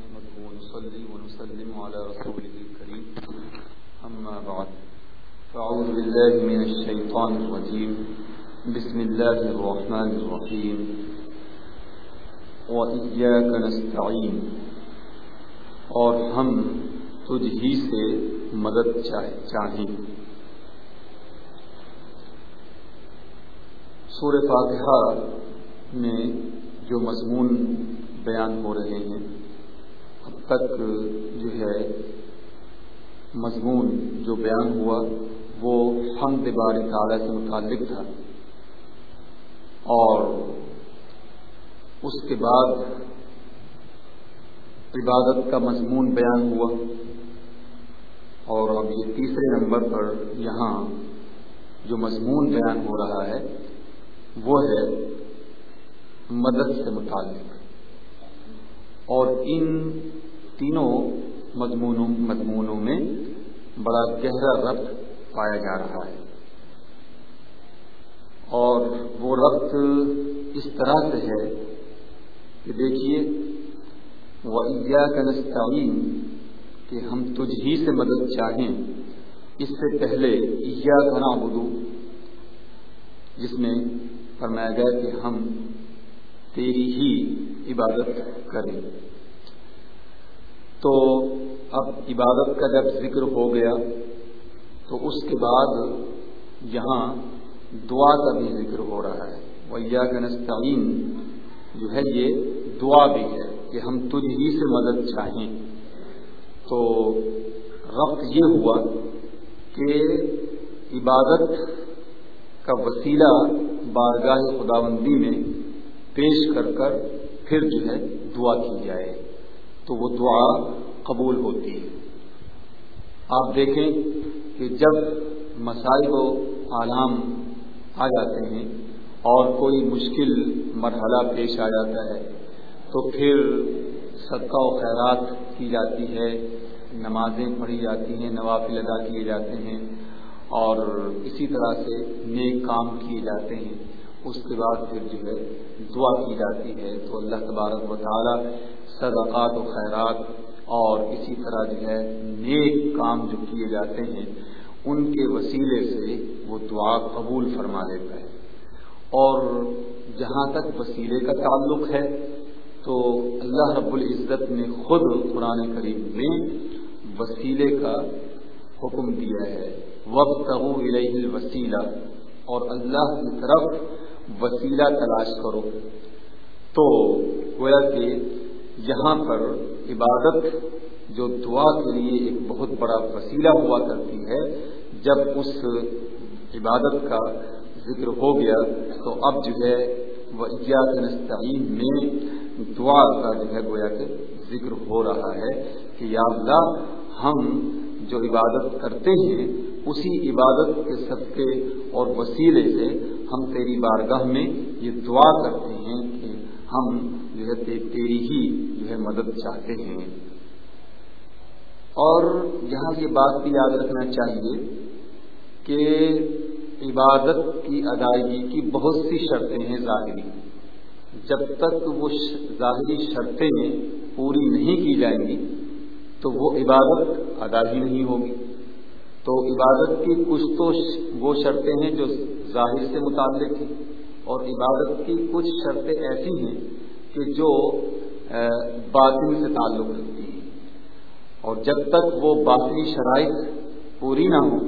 نحمده ونصلي ونسلم على رسوله الكريم أما بعد فأعوذ بالله من الشيطان الرجيم بسم الله الرحمن الرحيم وإياك نستعين اور ہم تجھ ہی سے مدد چاہیں۔ سور فاتحہ میں جو مضمون بیان ہو رہے ہیں تک جو ہے مضمون جو بیان ہوا، وہ حمد بار تعالیٰ سے متعلق تھا۔ اور اس کے بعد عبادت کا مضمون بیان ہوا۔ اور اب یہ تیسرے نمبر پر یہاں جو مضمون بیان ہو رہا ہے، وہ ہے مدد سے متعلق۔ اور ان تینوں مضمونوں مضمونوں میں بڑا گہرا ربط پایا جا رہا ہے۔ اور وہ ربط اس طرح سے ہے کہ دیکھیے وہ کا نستعین کہ ہم تجھ ہی سے مدد چاہیں۔ اس سے پہلے عیا کا نابدو جس میں فرمایا گیا کہ ہم تیری ہی عبادت کریں۔ تو اب عبادت کا جب ذکر ہو گیا، تو اس کے بعد یہاں دعا کا بھی ذکر ہو رہا ہے۔ ویا گنستعین جو ہے یہ دعا بھی ہے کہ ہم تجھ ہی سے مدد چاہیں۔ تو ربط یہ ہوا کہ عبادت کا وسیلہ بارگاہ خداوندی میں پیش کر کر پھر جو ہے دعا کی جائے، تو وہ دعا قبول ہوتی ہے۔ آپ دیکھیں کہ جب مسائل و عالام آ جاتے ہیں اور کوئی مشکل مرحلہ پیش آ جاتا ہے، تو پھر صدقہ و خیرات کی جاتی ہے، نمازیں پڑھی جاتی ہیں، نوافل ادا کیے جاتے ہیں اور اسی طرح سے نیک کام کیے جاتے ہیں۔ اس کے بعد پھر جو ہے دعا کی جاتی ہے تو اللہ تبارک و تعالی صدقات و خیرات اور اسی طرح جو ہے نیک کام جو کیے جاتے ہیں، ان کے وسیلے سے وہ دعا قبول فرما لیتا ہے۔ اور جہاں تک وسیلے کا تعلق ہے، تو اللہ رب العزت نے خود قرآن کریم میں وسیلے کا حکم دیا ہے۔ وقت الوسیلہ اور اللہ کی طرف وسیلہ تلاش کرو۔ تو گویا کہ یہاں پر عبادت جو دعا کے لیے ایک بہت بڑا وسیلہ ہوا کرتی ہے، جب اس عبادت کا ذکر ہو گیا، تو اب جو ہے وہ نستعین میں دعا کا جو ہے گویا کہ ذکر ہو رہا ہے کہ یا اللہ ہم جو عبادت کرتے ہیں، اسی عبادت کے صدقے اور وسیلے سے ہم تیری بارگاہ میں یہ دعا کرتے ہیں کہ ہم جو ہے تیری ہی جو ہے مدد چاہتے ہیں۔ اور یہاں یہ بات بھی یاد رکھنا چاہیے کہ عبادت کی ادائیگی کی بہت سی شرطیں ہیں ظاہری۔ جب تک وہ ظاہری شرطیں پوری نہیں کی جائیں گی تو وہ عبادت ادا ہی نہیں ہوگی۔ تو عبادت کی کچھ تو وہ شرطیں ہیں جو ظاہر سے متعلق ہیں اور عبادت کی کچھ شرطیں ایسی ہیں کہ جو باطن سے تعلق رکھتی ہیں۔ اور جب تک وہ باطنی شرائط پوری نہ ہوں،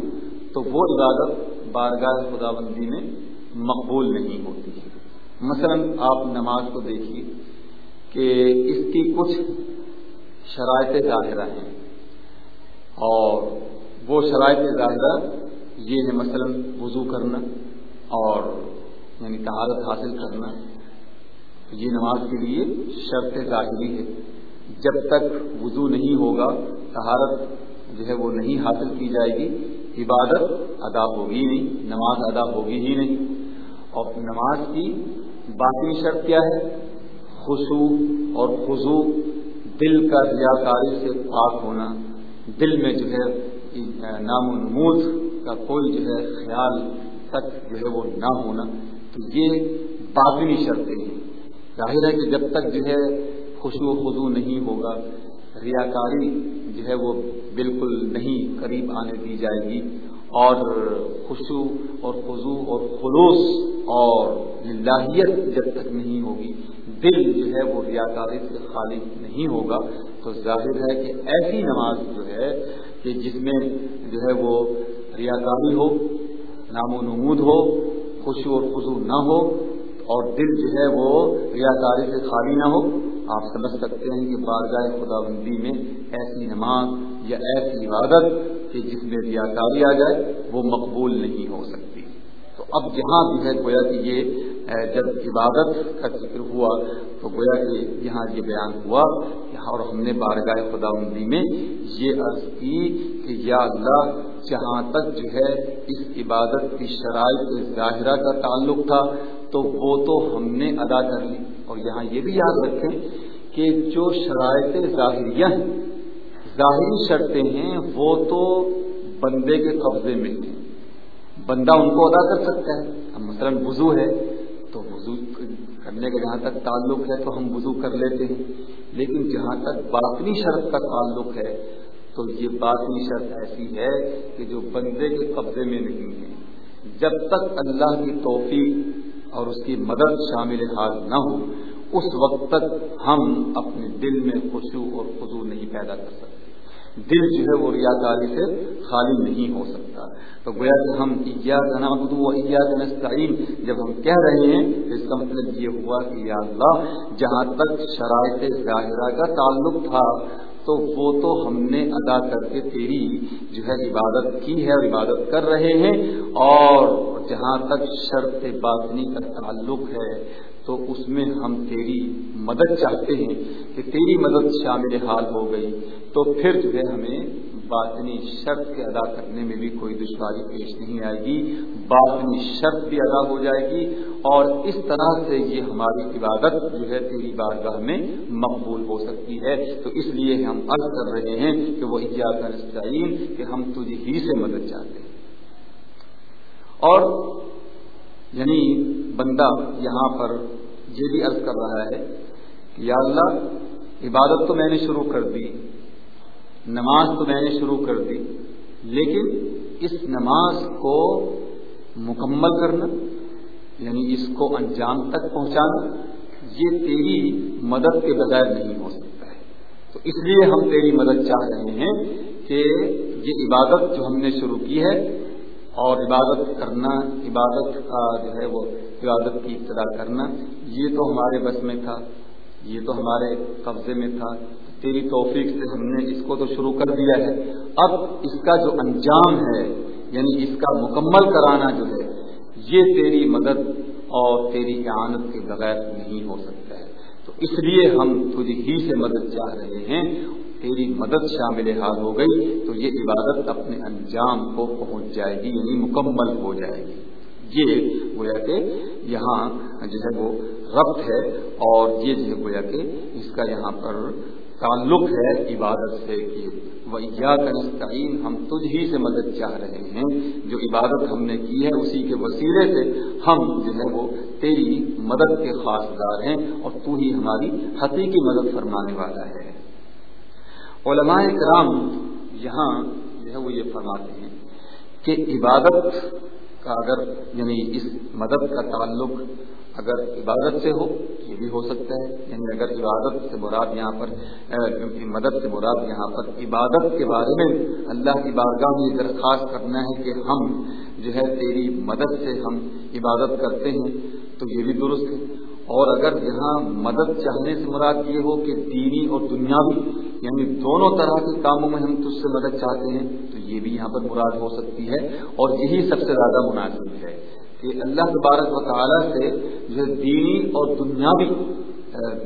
تو وہ عبادت بارگاہ خدا بندی میں مقبول نہیں ہوتی ہے۔ مثلا آپ نماز کو دیکھیے کہ اس کی کچھ شرائط ظاہرہ ہیں اور وہ شرائط ظاہرہ یہ ہے مثلا وضو کرنا اور یعنی تہارت حاصل کرنا۔ یہ نماز کے لیے شرط ظاہری ہے۔ جب تک وضو نہیں ہوگا تہارت جو ہے وہ نہیں حاصل کی جائے گی، عبادت ادا ہوگی نہیں، نماز ادا ہوگی ہی نہیں۔ اور نماز کی باقی شرط کیا ہے؟ خوشو اور خضو دل کا ریاکاری سے پاک ہونا۔ دل میں جو ہے نام و نمود کا کوئی جو ہے خیال تک جو ہے وہ نہ ہونا۔ تو یہ باطنی شرطیں ہیں۔ ظاہر ہے کہ جب تک جو ہے خوشو خضو نہیں ہوگا، ریاکاری جو ہے وہ بالکل نہیں قریب آنے دی جائے گی۔ اور خوشو اور خضو اور خلوص اور لاہیت جب تک نہیں ہوگی، دل جو ہے وہ ریاکاری سے خالی نہیں ہوگا۔ تو ظاہر ہے کہ ایسی نماز جو ہے کہ جس میں جو ہے وہ ریاکاری ہو، نام و نمود ہو خوشو اور خضو نہ ہو اور دل جو ہے وہ ریاکاری سے خالی نہ ہو، آپ سمجھ سکتے ہیں کہ بارگاہ خدا بندی میں ایسی نماز یا ایسی عبادت کہ جس میں ریاکاری آ جائے، وہ مقبول نہیں ہو سکتی۔ تو اب جہاں بھی ہے گویا کہ یہ جب عبادت کا ذکر ہوا تو گویا کہ یہاں یہ بیان ہوا اور ہم نے بارگاہ خدا بندی میں یہ عرض کی کہ یا اللہ، جہاں تک جو ہے اس عبادت کی شرائط ظاہرہ کا تعلق تھا، تو وہ تو ہم نے ادا کر لی۔ اور یہاں یہ بھی یاد رکھیں کہ جو شرائط ظاہریہ ہیں، ظاہری شرطیں ہیں، وہ تو بندے کے قبضے میں ہیں۔ بندہ ان کو ادا کر سکتا ہے۔ اب مثلاً وضو ہے کرنے کا جہاں تک تعلق ہے تو ہم وضو کر لیتے ہیں۔ لیکن جہاں تک باطنی شرط کا تعلق ہے تو یہ باطنی شرط ایسی ہے کہ جو بندے کے قبضے میں نہیں ہے۔ جب تک اللہ کی توفیق اور اس کی مدد شامل حال نہ ہو، اس وقت تک ہم اپنے دل میں خوشو اور خزو نہیں پیدا کر سکتے۔ دل جو ہے وہ ریا کاری سے خالی نہیں ہو سکتا۔ تو گویا کہ ہم نستعین، جب ہم کہہ رہے ہیں، تو اس کا مطلب یہ ہوا کہ یا اللہ، جہاں تک شرائط ظاہرہ کا تعلق تھا، تو وہ تو ہم نے ادا کر کے تیری جو ہے عبادت کی ہے اور عبادت کر رہے ہیں، اور جہاں تک شرط باطنی کا تعلق ہے تو اس میں ہم تیری مدد چاہتے ہیں کہ تیری مدد شامل حال ہو گئی تو پھر جو ہے ہمیں باطنی شرط کے ادا کرنے میں بھی کوئی دشواری پیش نہیں آئے گی۔ باطنی شرط بھی ادا ہو جائے گی اور اس طرح سے یہ ہماری عبادت جو ہے تیری بارگاہ میں مقبول ہو سکتی ہے۔ تو اس لیے ہم عرض کر رہے ہیں کہ وہ نسطین کہ ہم تجھے ہی سے مدد چاہتے ہیں۔ اور یعنی بندہ یہاں پر یہ بھی عرض کر رہا ہے کہ یا اللہ، عبادت تو میں نے شروع کر دی، نماز تو میں نے شروع کر دی، لیکن اس نماز کو مکمل کرنا یعنی اس کو انجام تک پہنچانا، یہ تیری مدد کے بغیر نہیں ہو سکتا ہے۔ تو اس لیے ہم تیری مدد چاہ رہے ہیں کہ یہ عبادت جو ہم نے شروع کی ہے اور عبادت کرنا، عبادت کا جو ہے وہ عبادت کی ابتدا کرنا، یہ تو ہمارے بس میں تھا، یہ تو ہمارے قبضے میں تھا، تیری توفیق سے ہم نے اس کو تو شروع کر دیا ہے۔ اب اس کا جو انجام ہے یعنی اس کا مکمل کرانا جو ہے، یہ تیری مدد اور تیری اعانت کے بغیر نہیں ہو سکتا ہے۔ تو اس لیے ہم تجھ ہی سے مدد چاہ رہے ہیں۔ تیری مدد شامل حال ہو گئی تو یہ عبادت اپنے انجام کو پہنچ جائے گی یعنی مکمل ہو جائے گی۔ یہ گویا کہ یہاں جو ہے وہ ربط ہے اور یہ جو ہے گویا کہ اس کا یہاں پر تعلق ہے عبادت سے کہ ویا کنستعین ہم تجھ ہی سے مدد چاہ رہے ہیں۔ جو عبادت ہم نے کی ہے اسی کے وسیلے سے ہم جو ہے وہ تیری مدد کے خاص دار ہیں اور تو ہی ہماری حقیقی مدد فرمانے والا ہے۔ علماء کرام یہاں جو ہے وہ یہ فرماتے ہیں کہ عبادت کا اگر یعنی اس مدد کا تعلق اگر عبادت سے ہو، یہ بھی ہو سکتا ہے۔ یعنی اگر عبادت سے مراد یہاں پر مدد سے مراد یہاں پر عبادت کے بارے میں اللہ کی بارگاہ میں درخواست کرنا ہے کہ ہم جو ہے تیری مدد سے ہم عبادت کرتے ہیں، تو یہ بھی درست ہے۔ اور اگر یہاں مدد چاہنے سے مراد یہ ہو کہ دینی اور دنیاوی یعنی دونوں طرح کے کاموں میں ہم تجھ سے مدد چاہتے ہیں، تو یہ بھی یہاں پر مراد ہو سکتی ہے۔ اور یہی سب سے زیادہ مناسب ہے کہ اللہ تبارک و تعالیٰ سے جو دینی اور دنیاوی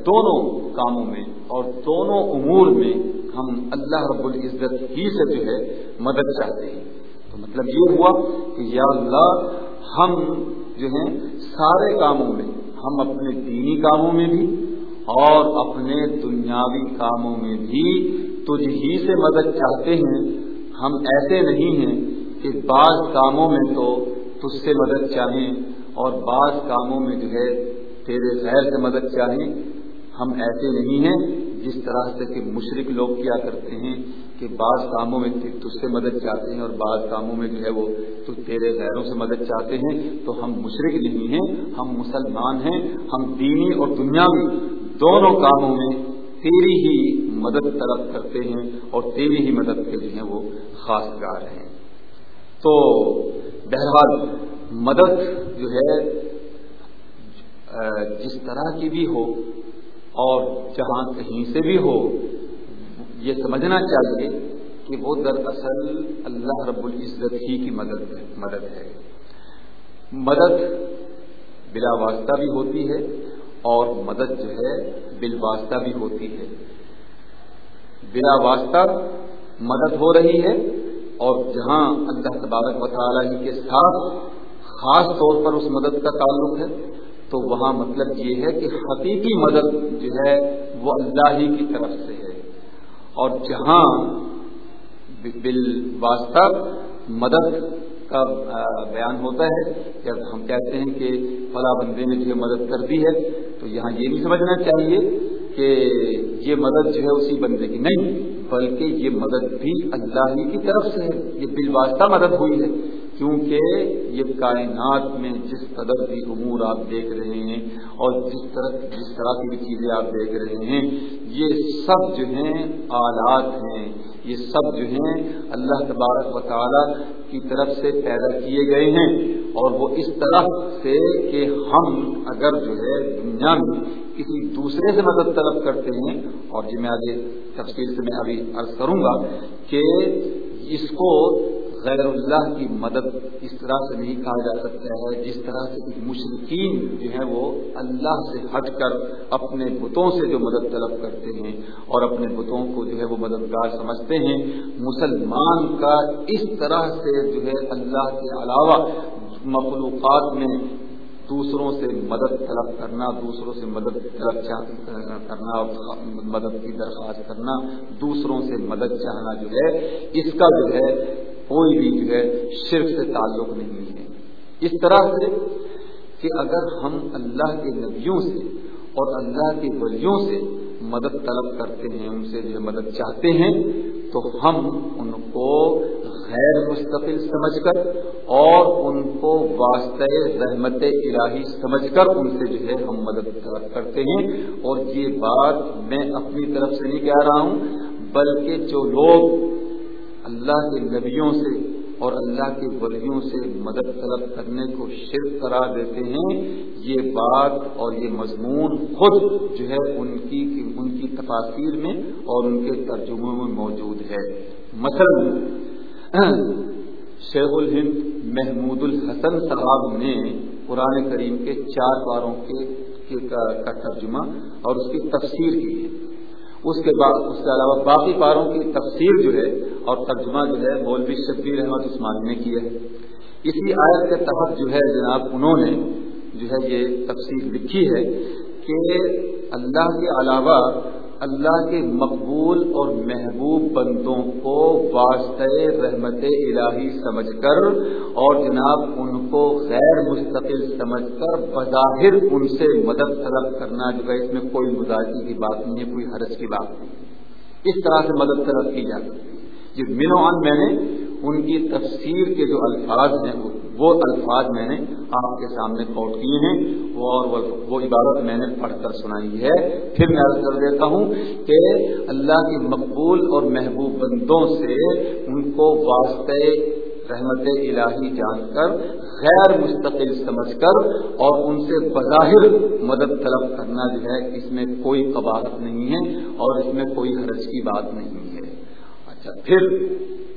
دونوں کاموں میں اور دونوں امور میں ہم اللہ رب العزت ہی سے جو ہے مدد چاہتے ہیں۔ تو مطلب یہ ہوا کہ یا اللہ، ہم جو ہیں، سارے کاموں میں ہم اپنے دینی کاموں میں بھی اور اپنے دنیاوی کاموں میں بھی تجھ ہی سے مدد چاہتے ہیں۔ ہم ایسے نہیں ہیں کہ بعض کاموں میں تو تجھ سے مدد چاہیں اور بعض کاموں میں جو ہے تیرے غیر سے مدد چاہیں۔ ہم ایسے نہیں ہیں جس طرح سے کہ مشرق لوگ کیا کرتے ہیں۔ کہ بعض کاموں میں تجھ سے مدد چاہتے ہیں اور بعض کاموں میں جو ہے وہ تو تیرے غیروں سے مدد چاہتے ہیں، تو ہم مشرق نہیں ہیں، ہم مسلمان ہیں، ہم دینی اور دنیاوی دونوں کاموں میں تیری ہی مدد طلب کرتے ہیں اور تیری ہی مدد کے جو ہیں وہ خاص گار ہیں۔ تو بہرحال مدد جو ہے جس طرح کی بھی ہو اور جہاں کہیں سے بھی ہو یہ سمجھنا چاہیے کہ وہ دراصل اللہ رب العزت ہی کی مدد مدد ہے۔ مدد بلا واسطہ بھی ہوتی ہے اور مدد جو ہے بال واسطہ بھی ہوتی ہے۔ بلا واسطہ مدد ہو رہی ہے اور جہاں اللہ تبارک و تعالیٰ کے ساتھ خاص طور پر اس مدد کا تعلق ہے، تو وہاں مطلب یہ ہے کہ حقیقی مدد جو ہے وہ اللہ ہی کی طرف سے ہے۔ اور جہاں بال واسطہ مدد کا بیان ہوتا ہے، جب ہم کہتے ہیں کہ فلاں بندے نے جو مدد کر دی ہے، تو یہاں یہ بھی سمجھنا چاہیے کہ یہ مدد جو ہے اسی بندے کی نہیں، بلکہ یہ مدد بھی اللہ ہی کی طرف سے ہے، یہ بال واسطہ مدد ہوئی ہے۔ کیونکہ یہ کائنات میں جس قدر بھی امور آپ دیکھ رہے ہیں اور جس طرح جس طرح کی بھی چیزیں آپ دیکھ رہے ہیں، یہ سب جو ہیں آلات ہیں۔ یہ سب جو ہیں اللہ تبارک و تعالی کی طرف سے پیدا کیے گئے ہیں۔ اور وہ اس طرح سے کہ ہم اگر جو ہے دنیا میں کسی دوسرے سے مدد طلب کرتے ہیں، اور جی میں آگے تفصیل سے میں ابھی عرض کروں گا کہ اس کو غیر اللہ کی مدد اس طرح سے نہیں کہا جا سکتا ہے، جس طرح سے کچھ مشرقین جو ہے وہ اللہ سے ہٹ کر اپنے بتوں سے جو مدد طلب کرتے ہیں اور اپنے بتوں کو جو ہے وہ مددگار سمجھتے ہیں۔ مسلمان کا اس طرح سے جو ہے اللہ کے علاوہ مخلوقات میں دوسروں سے مدد طلب کرنا، دوسروں سے مدد طلب کرنا، مدد کی درخواست کرنا، دوسروں سے مدد چاہنا جو ہے، اس کا جو ہے کوئی بھی جو ہے شرک سے تعلق نہیں ہے۔ اس طرح سے کہ اگر ہم اللہ کے نبیوں سے اور اللہ کے ولیوں سے مدد طلب کرتے ہیں، ان سے جو مدد چاہتے ہیں، تو ہم ان کو غیر مستقل سمجھ کر اور ان کو واسطۂ رحمت الہی سمجھ کر ان سے جو ہے ہم مدد طلب کرتے ہیں۔ اور یہ بات میں اپنی طرف سے نہیں کہہ رہا ہوں، بلکہ جو لوگ اللہ کے نبیوں سے اور اللہ کے ولیوں سے مدد طلب کرنے کو شرک کرا دیتے ہیں، یہ بات اور یہ مضمون خود جو ہے ان کی ان کی تفاصیر میں اور ان کے ترجموں میں موجود ہے۔ مثلا، شیخ الہند محمود الحسن صاحب نے قرآن کریم کے چار پاروں کے کا ترجمہ اور اس کی تفسیر کی۔ ہے اس کے بعد اس کے علاوہ باقی پاروں کی تفسیر جو ہے اور ترجمہ جو ہے مولوی شبیر احمد عثمانی نے کیا ہے۔ اسی آیت کے تحت جو ہے جناب انہوں نے جو ہے یہ تفسیر لکھی ہے کہ اللہ کے علاوہ اللہ کے مقبول اور محبوب بندوں کو واسطۂ رحمت الہی سمجھ کر اور جناب کو غیر مستقل سمجھ کر بظاہر ان سے مدد طلب کرنا جو ہے، اس میں کوئی مزاحی کی بات نہیں ہے، کوئی حرج کی بات نہیں اس طرح سے مدد طلب کی جا سکتی ہے جی، یہ منوان میں نے ان کی تفسیر کے جو الفاظ ہیں، وہ الفاظ میں نے آپ کے سامنے کوٹ کیے ہیں اور وہ عبادت میں نے پڑھ کر سنائی ہے۔ پھر میں عرض کر دیتا ہوں کہ اللہ کی مقبول اور محبوب بندوں سے ان کو واسطے رحمت الہی جان کر غیر مستقل سمجھ کر اور ان سے بظاہر مدد طلب کرنا جو ہے، اس میں کوئی قباحت نہیں ہے اور اس میں کوئی حرج کی بات نہیں ہے۔ اچھا پھر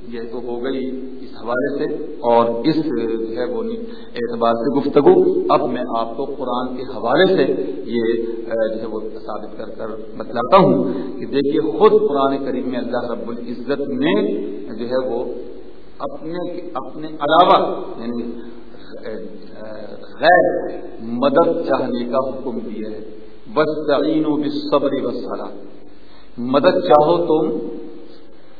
یہ تو ہو گئی اس حوالے سے اور اس جو ہے وہ اعتبار سے گفتگو۔ اب میں آپ کو قرآن کے حوالے سے یہ جو ہے وہ ثابت کر کر بتلاتا ہوں کہ دیکھیے، خود قرآن کریم میں اللہ رب العزت نے جو ہے وہ اپنے اپنے علاوہ یعنی غیر مدد چاہنے کا حکم دیا ہے۔ بس تعین و صبر وسالہ مدد چاہو تم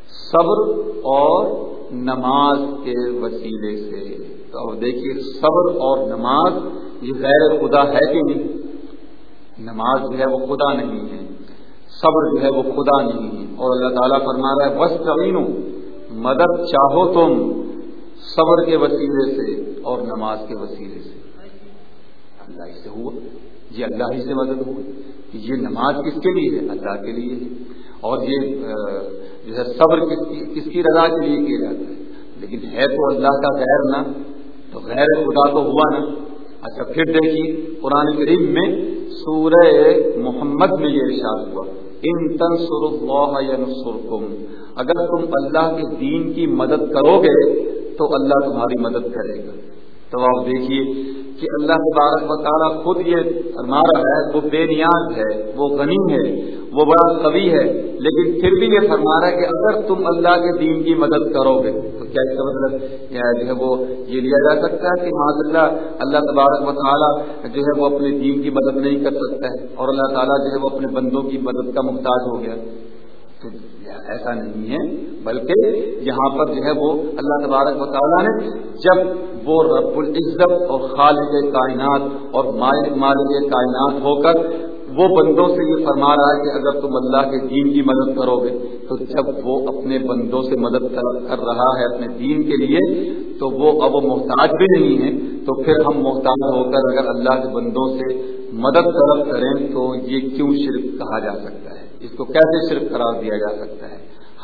صبر اور نماز کے وسیلے سے۔ تو دیکھیے، صبر اور نماز یہ غیر خدا ہے کہ نہیں؟ نماز جو ہے وہ خدا نہیں ہے۔ صبر جو ہے وہ خدا نہیں ہے۔ اور اللہ تعالیٰ فرما رہا ہے بس مدد چاہو تم صبر کے وسیلے سے اور نماز کے وسیلے سے۔ اللہ ہی سے ہوا۔ یہ اللہ ہی سے مدد ہوئی۔ یہ نماز کس کے لیے ہے؟ اللہ کے لیے۔ ہے اور یہ جو ہے، صبر کس کی کس کی رضا کے لیے کیا جاتا ہے؟ لیکن ہے تو اللہ کا غیر نہ تو غیر خدا تو ہوا نا۔ اچھا پھر دیکھیے، قرآن کریم میں سورہ محمد میں یہ ارشاد ہوا۔ ان تنصر اللہ ینصرکم۔ اگر تم اللہ کے دین کی مدد کرو گے تو اللہ تمہاری مدد کرے گا۔ تو آپ دیکھیے کہ اللہ تبارک و تعالیٰ خود یہ فرما رہا ہے، وہ بے نیاز ہے، وہ غنی ہے، وہ بڑا قوی ہے، لیکن پھر بھی یہ فرما رہا ہے کہ اگر تم اللہ کے دین کی مدد کرو گے، تو کیا اس کا مطلب؟ جو ہے وہ یہ لیا جا سکتا ہے کہ معذ اللہ اللہ تبارک و تعالیٰ جو ہے وہ اپنے دین کی مدد نہیں کر سکتا ہے اور اللہ تعالیٰ جو ہے وہ اپنے بندوں کی مدد کا محتاج ہو گیا۔ ایسا نہیں ہے، بلکہ یہاں پر جو ہے وہ اللہ تبارک و تعالیٰ نے جب وہ رب العزت اور خالق کائنات اور مالک مالک کائنات ہو کر وہ بندوں سے یہ فرما رہا ہے کہ اگر تم اللہ کے دین کی مدد کرو گے، تو جب وہ اپنے بندوں سے مدد کر رہا ہے اپنے دین کے لیے، تو وہ اب محتاج بھی نہیں ہے تو پھر ہم محتاج ہو کر اگر اللہ کے بندوں سے مدد طلب کریں تو یہ کیوں شرک کہا جا سکتا ہے؟ اس کو کیسے شرک قرار دیا جا سکتا ہے؟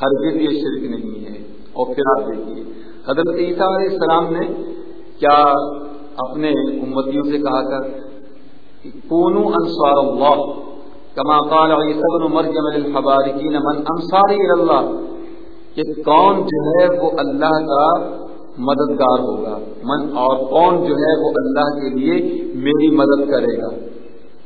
ہر دن یہ شرک نہیں ہے۔ اور پھر آپ دیکھیے، حضرت عیسیٰ علیہ السلام نے کیا اپنے امتیوں سے کہا کر کونو انصار اللہ، کما قال عیسی بن مریم للحوارین من انصاری اللہ، کہ کون جو ہے وہ اللہ کا مددگار ہوگا۔ من اور کون جو ہے وہ اللہ کے لیے میری مدد کرے گا۔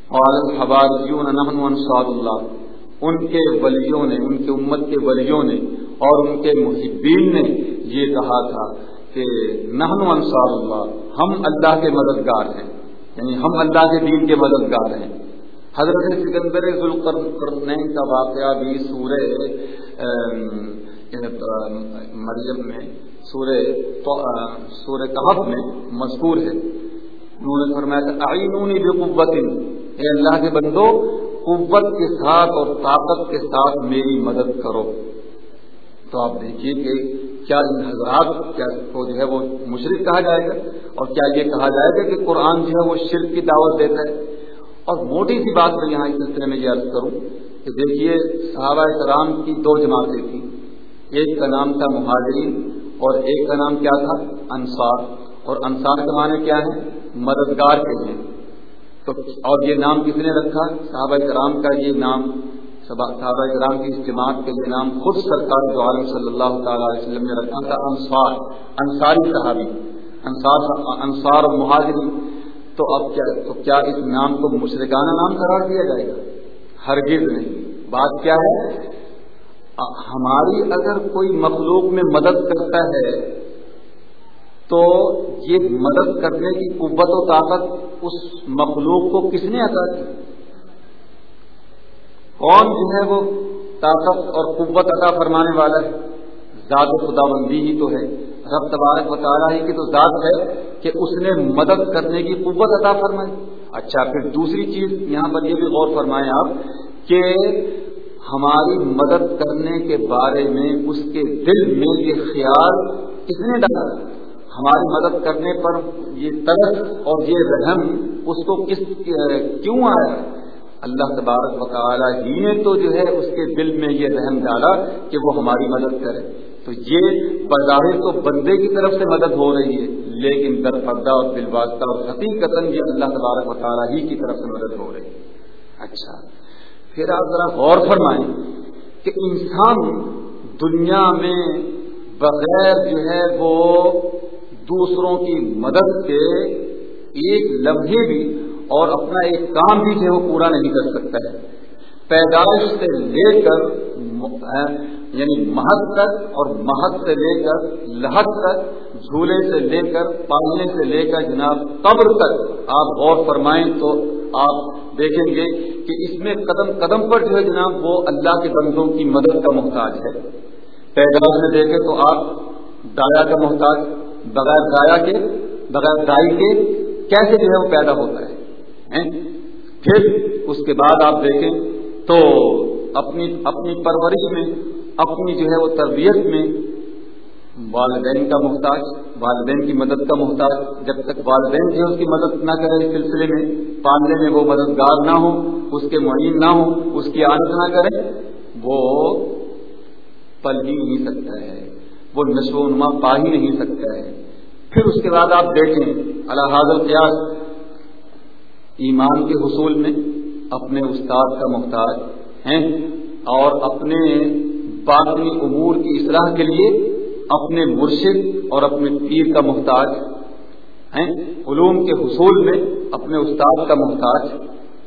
قال الحواریون نحن انصار اللہ۔ ان کے ولیوں نے، ان کے امت کے ولیوں نے اور ان کے محبین نے یہ کہا تھا کہ نحن انصار اللہ، ہم اللہ کے مددگار ہیں۔ یعنی ہم اللہ کے دین کے مددگار ہیں۔ حضرت سکندر ذوالقرنین کا واقعہ بھی سورہ یعنی، مریم میں، سورہ سورہ کہف میں مذکور ہے۔ انہوں نے فرمایا تھا آئینونی بے قوت اے اللہ کے بندو قوت کے ساتھ اور طاقت کے ساتھ میری مدد کرو۔ تو آپ دیکھیے کہ کیا ان حضرات کیا کو جو ہے وہ مشرق کہا جائے گا اور کیا یہ کہا جائے گا کہ قرآن جو ہے وہ شرک کی دعوت دیتا ہے؟ اور موٹی سی بات میں یہاں اس سلسلے میں یہ عرض کروں کہ دیکھیے صحابہ کرام کی دو جماعتیں تھیں۔ ایک کا نام تھا مہاجرین اور ایک کا نام کیا تھا انصار۔ اور انصار کے معنی کیا ہے؟ مددگار کے ہیں۔ تو اور یہ نام کس نے رکھا؟ صحابہ کرام کا یہ نام صحابہ کرام کی اجتماع کے لیے نام خود سرکار جو عالم صلی اللہ تعالی علیہ وسلم نے رکھا تھا، انصار، انصاری صحابی، انصار انصار اور مہاجری تو اب کیا تو کیا اس نام کو مشرکانہ نام قرار دیا جائے گا؟ ہرگز نہیں۔ بات کیا ہے؟ ہماری اگر کوئی مخلوق میں مدد کرتا ہے، تو یہ مدد کرنے کی قوت و طاقت اس مخلوق کو کس نے عطا کی؟ کون جو ہے وہ طاقت اور قوت عطا فرمانے والا ہے؟ ذات خدا بندی ہی تو ہے۔ رب تبارک و تعالیٰ ہی کی تو ذات ہے کہ اس نے مدد کرنے کی قوت عطا فرمائی۔ اچھا پھر دوسری چیز یہاں پر یہ بھی غور فرمائیں آپ کہ ہماری مدد کرنے کے بارے میں اس کے دل میں یہ خیال کس نے ڈالا؟ ہماری مدد کرنے پر یہ طرف اور یہ رحم اس کو کس کیوں آیا؟ اللہ تبارک و تعالیٰ ہی نے تو جو ہے اس کے دل میں یہ رحم ڈالا کہ وہ ہماری مدد کرے۔ تو یہ بظاہر تو بندے کی طرف سے مدد ہو رہی ہے، لیکن در پردہ اور دل واسطہ اور حقیقت یہ اللہ تبارک و تعالیٰ ہی کی طرف سے مدد ہو رہی ہے۔ اچھا پھر آپ ذرا غور فرمائیں کہ انسان دنیا میں بغیر جو ہے وہ دوسروں کی مدد کے ایک لمحے بھی اور اپنا ایک کام بھی جو وہ پورا نہیں کر سکتا ہے۔ پیدائش سے لے کر یعنی مہد تک اور مہد سے لے کر لہد تک، جھولے سے لے کر پالنے سے لے کر جناب قبر تک، آپ غور فرمائیں تو آپ دیکھیں گے کہ اس میں قدم قدم پر جو ہے جناب وہ اللہ کے بندوں کی مدد کا محتاج ہے۔ پیدائش میں دیکھیں تو آپ دایا کا محتاج بغیر دایا کے، بغیر دائی کے کیسے جو ہے وہ پیدا ہوتا ہے پھر اس کے بعد آپ دیکھیں تو اپنی اپنی پرورش میں، اپنی جو ہے وہ تربیت میں والدین کا محتاج، والدین کی مدد کا محتاج، جب تک والدین جو اس کی مدد نہ کرے اس سلسلے میں، پالنے میں وہ مددگار نہ ہو اس کے معین نہ ہو اس کی عادت نہ کرے، وہ پل ہی نہیں سکتا ہے۔ وہ نشو و نما پا ہی نہیں سکتا ہے۔ پھر اس کے بعد آپ دیکھیں اللہ حاضر قیاس، ایمان کے حصول میں اپنے استاد کا محتاج ہیں اور اپنے باقی امور کی اصلاح کے لیے اپنے مرشد اور اپنے پیر کا محتاج ہیں۔ علوم کے حصول میں اپنے استاد کا محتاج۔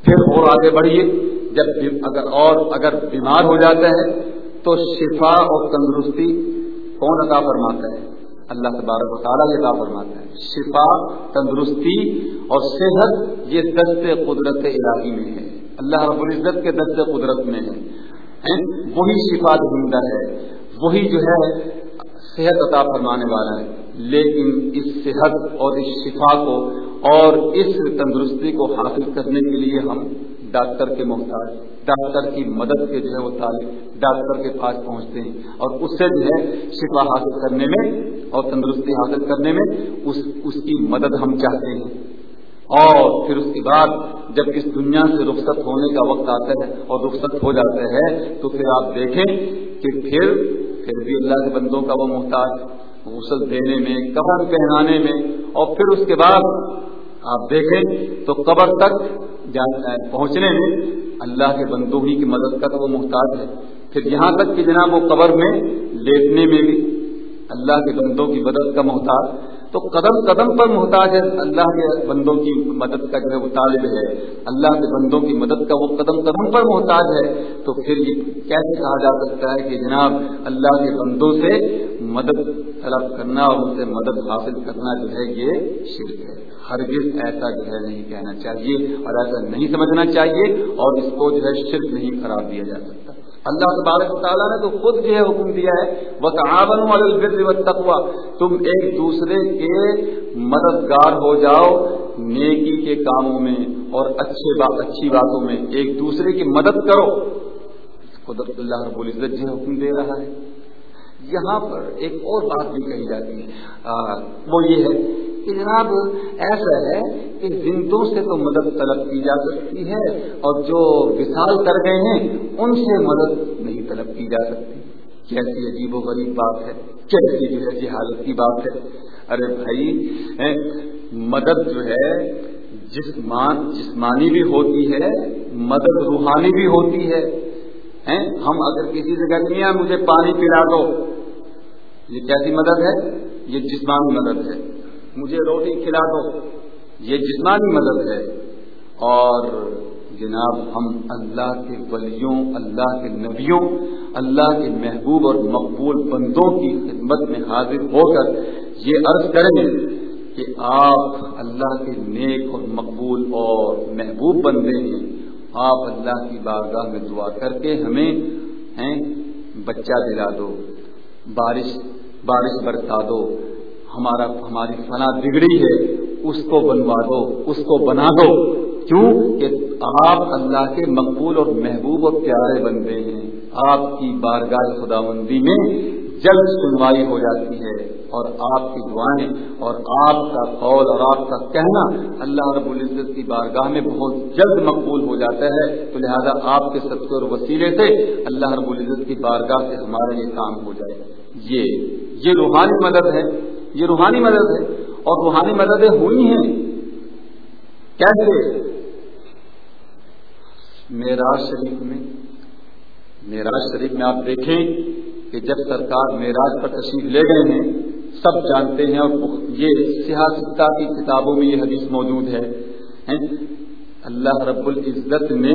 پھر اور آگے بڑھیے، جب اگر اور اگر بیمار ہو جاتا ہے تو شفا اور تندرستی کون عطا فرماتا ہے؟ اللہ تبارک و تعالیٰ عطا فرماتا ہے۔ شفا، تندرستی اور صحت یہ دست قدرت الہی میں ہے۔ اللہ رب العزت کے دست قدرت میں ہے۔ وہی شفا دہندہ ہے۔ وہی جو ہے، صحت عطا فرمانے والا ہے۔ لیکن اس صحت اور اس شفا کو اور اس تندرستی کو حاصل کرنے کے لیے ہم ڈاکٹر کے محتاج ڈاکٹر کی مدد کے جو ہے وہ طالب ڈاکٹر کے پاس پہنچتے ہیں اور اس سے جو ہے شفا حاصل کرنے میں اور تندرستی حاصل کرنے میں اس اس کی مدد ہم چاہتے ہیں۔ اور پھر اس کے بعد جب اس دنیا سے رخصت ہونے کا وقت آتا ہے اور رخصت ہو جاتا ہے تو پھر آپ دیکھیں کہ پھر پھر بھی اللہ کے بندوں کا وہ محتاج غسل دینے میں، قبر پہنانے میں اور پھر اس کے بعد آپ دیکھیں تو قبر تک پہنچنے میں اللہ کے بندوں ہی کی مدد کا تو وہ محتاج ہے۔ پھر یہاں تک کہ جناب وہ قبر میں لیٹنے میں بھی اللہ کے بندوں کی مدد کا محتاج۔ تو قدم قدم پر محتاج ہے اللہ کے بندوں کی مدد کا جو ہے وہ طالب ہے۔ اللہ کے بندوں کی مدد کا وہ قدم قدم پر محتاج ہے۔ تو پھر یہ کیسے کہا جا سکتا ہے کہ جناب اللہ کے بندوں سے مدد طلب کرنا اور ان سے مدد حاصل کرنا جو ہے یہ شرک ہے۔ ہرگز ایسا جو ہے نہیں کہنا چاہیے اور ایسا نہیں سمجھنا چاہیے اور اس کو جو ہے شرک نہیں قرار دیا جا سکتا۔ اللہ تبارک تعالیٰ نے تو خود جو ہے حکم دیا ہے وہ تعاون و تقوا تم ایک دوسرے کے مددگار ہو جاؤ نیکی کے کاموں میں اور اچھے بات اچھی باتوں میں، ایک دوسرے کی مدد کرو۔ قدرت اللہ رب العزت جو حکم دے رہا ہے۔ یہاں پر ایک اور بات بھی کہی جاتی ہے۔ وہ یہ ہے کہ جناب، ایسا ہے کہ زندوں سے تو مدد طلب کی جا سکتی ہے اور جو وصال کر گئے ہیں، ان سے مدد نہیں طلب کی جا سکتی۔ کیسی عجیب و غریب بات ہے، کیسی جو ہے جہالت کی بات ہے۔ ارے بھائی مدد جو ہے، جسمان، جسمانی بھی ہوتی ہے، مدد روحانی بھی ہوتی ہے۔ ہم اگر کسی سے کہتے ہیں مجھے پانی پلا دو یہ کیسی مدد ہے؟ یہ جسمانی مدد ہے۔ مجھے روٹی کھلا دو۔ یہ جسمانی مدد ہے۔ اور جناب، ہم اللہ کے ولیوں، اللہ کے نبیوں، اللہ کے محبوب اور مقبول بندوں کی خدمت میں حاضر ہو کر یہ عرض کریں کہ آپ اللہ کے نیک اور مقبول اور محبوب بندے ہیں۔ آپ اللہ کی بارگاہ میں دعا کر کے ہمیں، ہیں، بچہ دلا دو۔ بارش بارش برتا دو، ہمارا ہماری فنا بگڑی ہے، اس کو بنوا دو، اس کو بنا دو۔ کیوں؟ کہ آپ اللہ کے مقبول اور محبوب اور پیارے بنتے ہیں۔ آپ کی بارگاہ خدا مندی میں جلد سنوائی ہو جاتی ہے۔ اور آپ کی دعائیں اور آپ کا قول اور آپ کا کہنا اللہ رب العزت کی بارگاہ میں بہت جلد مقبول ہو جاتا ہے۔ تو لہذا آپ کے سب اور وسیلے سے اللہ رب العزت کی بارگاہ سے ہمارے یہ کام ہو جائے۔ یہ یہ روحانی مدد ہے، یہ روحانی مدد ہے، اور روحانی مددیں ہوئی ہیں۔ کیسے معراج شریف میں معراج شریف میں آپ دیکھیں کہ جب سرکار معراج پر تشریف لے گئے ہیں، سب جانتے ہیں اور یہ سیاستہ کی کتابوں میں یہ حدیث موجود ہے۔ اللہ رب العزت نے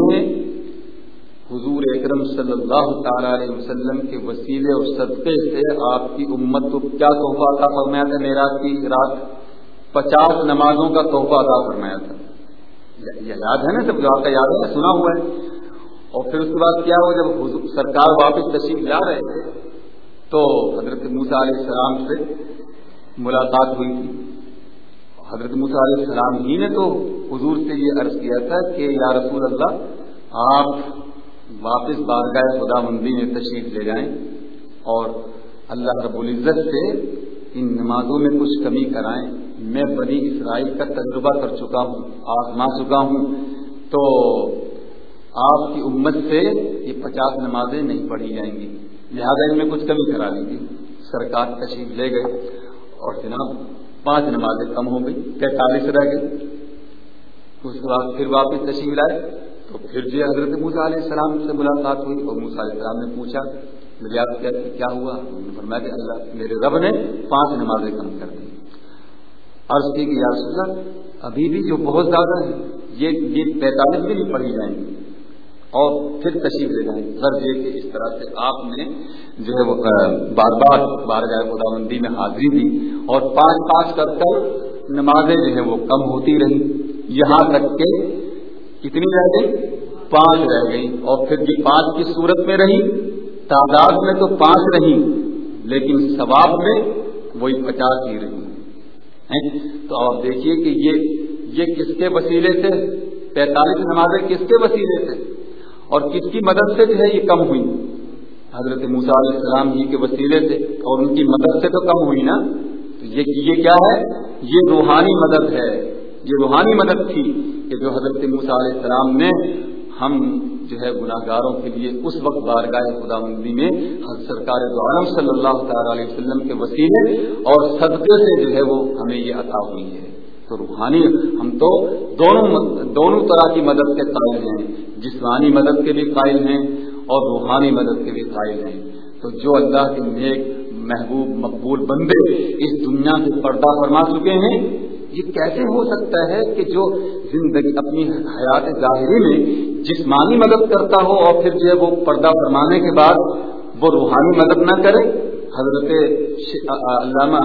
حضور اکرم صلی اللہ تعالی علیہ وسلم کے وسیلے اور صدقے سے آپ کی امت کو کیا تحفہ عطا فرمایا تھا؟ میرا کی رات پچاس نمازوں کا تحفہ عطا فرمایا تھا۔ یہ یاد ہے نا سب جو آپ کا یاد ہے؟ سنا ہوا ہے۔ اور پھر اس کے بعد کیا ہوا؟ جب سرکار واپس تشریف لا رہے تھے، تو حضرت موسا علیہ السلام سے ملاقات ہوئی تھی۔ حضرت موسا علیہ السلام ہی نے تو حضور سے یہ عرض کیا تھا کہ یا رسول اللہ، آپ واپس بارگاہ خدا مندی میں تشریف لے جائیں اور اللہ رب العزت سے ان نمازوں میں کچھ کمی کرائیں۔ میں بنی اسرائیل کا تجربہ کر چکا ہوں، آزما چکا ہوں۔ تو آپ کی امت سے یہ پچاس نمازیں نہیں پڑھی جائیں گی۔ لہٰذا ان میں کچھ کمی کرا لی تھی سرکار تشریف لے گئے اور جناب پانچ نمازیں کم ہو گئی پینتالیس رہ گئی اس کے بعد پھر واپس تشریف لائے۔ تو پھر جو حضرت موسا علیہ السلام سے ملاقات ہوئی اور موسا علیہ السلام نے پوچھا، مجھے آپ کیا ہوا؟ فرمایا کہ اللہ میرے رب نے پانچ نمازیں کم کر دی۔ عرض کی کہ یا ابھی بھی جو بہت زیادہ ہے یہ یہ پینتالیس بھی نہیں پڑھی جائیں گی۔ اور پھر تشریف لے جائیں۔ غرض یہ کہ اس طرح سے آپ نے جو ہے وہ بار بار بار گاہ خدا بندی میں حاضری دی اور پانچ پانچ کر کر نمازیں جو ہے وہ کم ہوتی رہی یہاں تک کہ کتنی رہ گئی؟ پانچ رہ گئی۔ اور پھر یہ پانچ کی صورت میں رہی، تعداد میں تو پانچ رہی، لیکن ثواب میں وہی پچاس ہی رہی۔ جی؟ تو آپ دیکھیے کہ یہ یہ کس کے وسیلے سے؟ پینتالیس نمازیں کس کے وسیلے سے؟ اور کس کی مدد سے جو ہے یہ کم ہوئی؟ حضرت موسا علیہ السلام جی کے وسیلے سے۔ اور ان کی مدد سے تو کم ہوئی نا؟ تو یہ یہ کیا ہے؟ یہ روحانی مدد ہے۔ یہ روحانی مدد تھی کہ جو حضرت موسا علیہ السلام نے ہم جو ہے گناہ گاروں کے لیے اس وقت بارگاہ خدا مندی میں سرکار عالم صلی اللہ تعالی علیہ وسلم کے وسیلے اور صدقے سے جو ہے وہ ہمیں یہ عطا ہوئی ہے۔ تو روحانی ہم تو دونوں دونوں طرح کی مدد کے قائل ہیں، جسمانی مدد کے بھی قائل ہیں اور روحانی مدد کے بھی قائل ہیں۔ تو جو اللہ کے نیک، محبوب، مقبول بندے اس دنیا سے پردہ فرما چکے ہیں یہ کیسے ہو سکتا ہے کہ جو زندگی اپنی حیات ظاہری میں جسمانی مدد کرتا ہو اور پھر جو ہے وہ پردہ فرمانے کے بعد وہ روحانی مدد نہ کرے؟ حضرت علامہ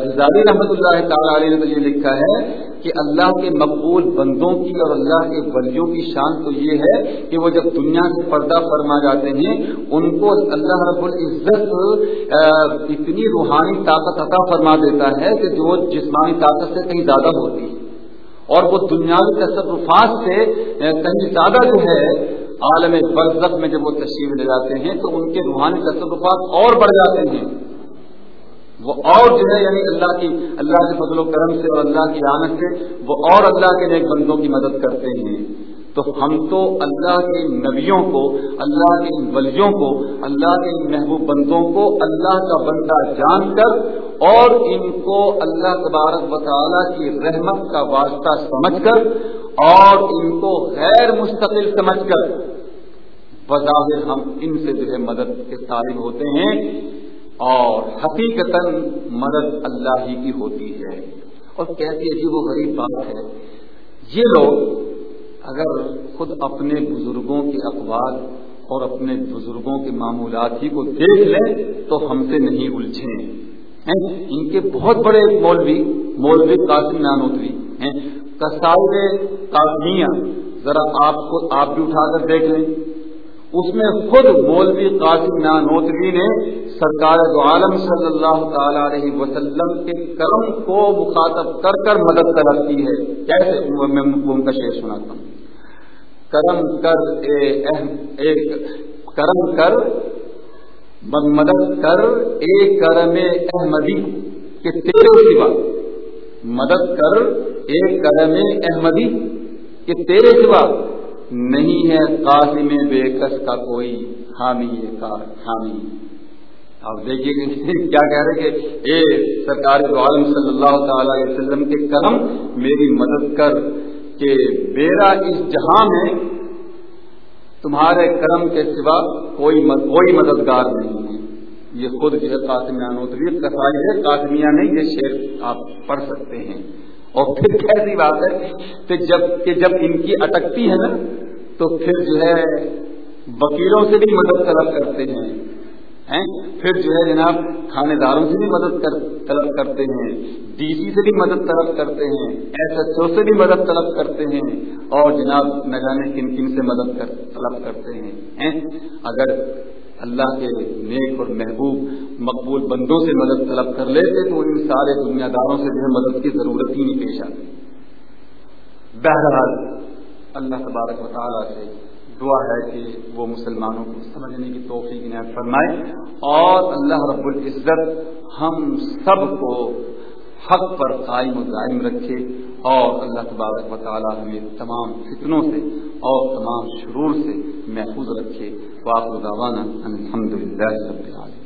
غزالی رحمۃ اللہ تعالی علیہ نے یہ لکھا ہے کہ اللہ کے مقبول بندوں کی اور اللہ کے بلیوں کی شان تو یہ ہے کہ وہ جب دنیا سے پردہ فرما جاتے ہیں، ان کو اللہ رب العزت اتنی روحانی طاقت عطا فرما دیتا ہے کہ جو جسمانی طاقت سے کہیں زیادہ ہوتی ہے۔ اور وہ دنیاوی تصرفات سے کہیں زیادہ جو ہے عالم برزت میں جب وہ تشریف لے جاتے ہیں تو ان کے روحانی تصرفات اور بڑھ جاتے ہیں۔ وہ اور جو ہے یعنی اللہ کی، اللہ کے فضل و کرم سے اور اللہ کی آنت سے، وہ اور اللہ کے نیک بندوں کی مدد کرتے ہیں۔ تو ہم تو اللہ کے نبیوں کو، اللہ کے ولیوں کو، اللہ کے محبوب بندوں کو اللہ کا بندہ جان کر اور ان کو اللہ تبارک و تعالیٰ کی رحمت کا واسطہ سمجھ کر اور ان کو غیر مستقل سمجھ کر بظاہر ہم ان سے جو ہے مدد کے طالب ہوتے ہیں اور حقیقت مدد اللہ ہی کی ہوتی ہے۔ اور کیسی عجیب و غریب بات ہے۔ یہ لوگ اگر خود اپنے بزرگوں کے اخبار اور اپنے بزرگوں کے معمولات ہی کو دیکھ لیں تو ہم سے نہیں الجھیں۔ ان کے بہت بڑے مولوی مولوی قاسم نانوتری ہیں؟ کاسمیہ ذرا آپ کو، آپ بھی اٹھا کر دیکھ لیں۔ اس میں خود مولوی قاسم نانوتری نے سرکار دو عالم صلی اللہ تعالی علیہ وسلم کے کرم کو مخاطب کر کر مدد طلب کی ہے۔ کیسے؟ میں ان کا شعر سناتا ہوں۔ کرم کر اے اہم ایک کرم کر، مدد کر اے کرم احمدی، کہ تیرے سوا۔ مدد کر ایک قدم احمدی، کہ تیرے سوا۔ نہیں ہے قاسم بے کس کا کوئی حامی کار حامی۔ آپ دیکھیے کیا کہہ رہے کہ اے سرکار عالم صلی اللہ تعالی علیہ وسلم کے کرم، میری مدد کر۔ کہ میرا اس جہاں میں تمہارے کرم کے سوا کوئی کوئی مددگار نہیں ہے۔ یہ خود جو ہے قاسم نوتری ہے، قاسمیہ نہیں، یہ شعر آپ پڑھ سکتے ہیں۔ اور پھر کیسی بات ہے کہ جبکہ جب ان کی اٹکتی ہے نا، تو پھر جو ہے وکیلوں سے بھی مدد طلب کرتے ہیں۔ پھر جو ہے جناب تھانے داروں سے بھی مدد طلب کرتے ہیں ڈی سی سے بھی مدد طلب کرتے ہیں ایس ایچ او سے بھی مدد طلب کرتے ہیں، اور جناب نہ جانے کن کن سے مدد طلب کرتے ہیں اگر اللہ کے نیک اور محبوب مقبول بندوں سے مدد طلب کر لیتے تو ان سارے دنیا داروں سے جو ہے مدد کی ضرورت ہی نہیں پیش آتی۔ بہرحال اللہ تبارک و تعالیٰ سے دعا ہے کہ وہ مسلمانوں کو سمجھنے کی توفیق عنایت فرمائے اور اللہ رب العزت ہم سب کو حق پر قائم و دائم رکھے اور اللہ تبارک و تعالیٰ ہمیں تمام فتنوں سے اور تمام شرور سے محفوظ رکھے۔ واقع الحمد للہ رب العالمین۔